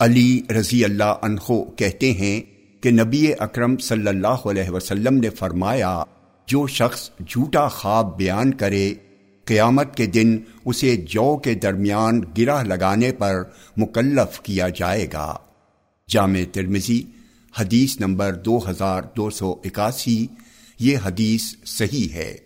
علی رضی اللہ عنہ کہتے ہیں کہ نبی اکرم صلی اللہ علیہ وسلم نے فرمایا، جو شخص جھوٹا خواب بیان کرے، قیامت کے دن اسے جو کے درمیان گرہ لگانے پر مکلف کیا جائے گا۔ جامع ترمزی حدیث نمبر دو ہزار دو سو اکاسی، یہ حدیث صحیح ہے۔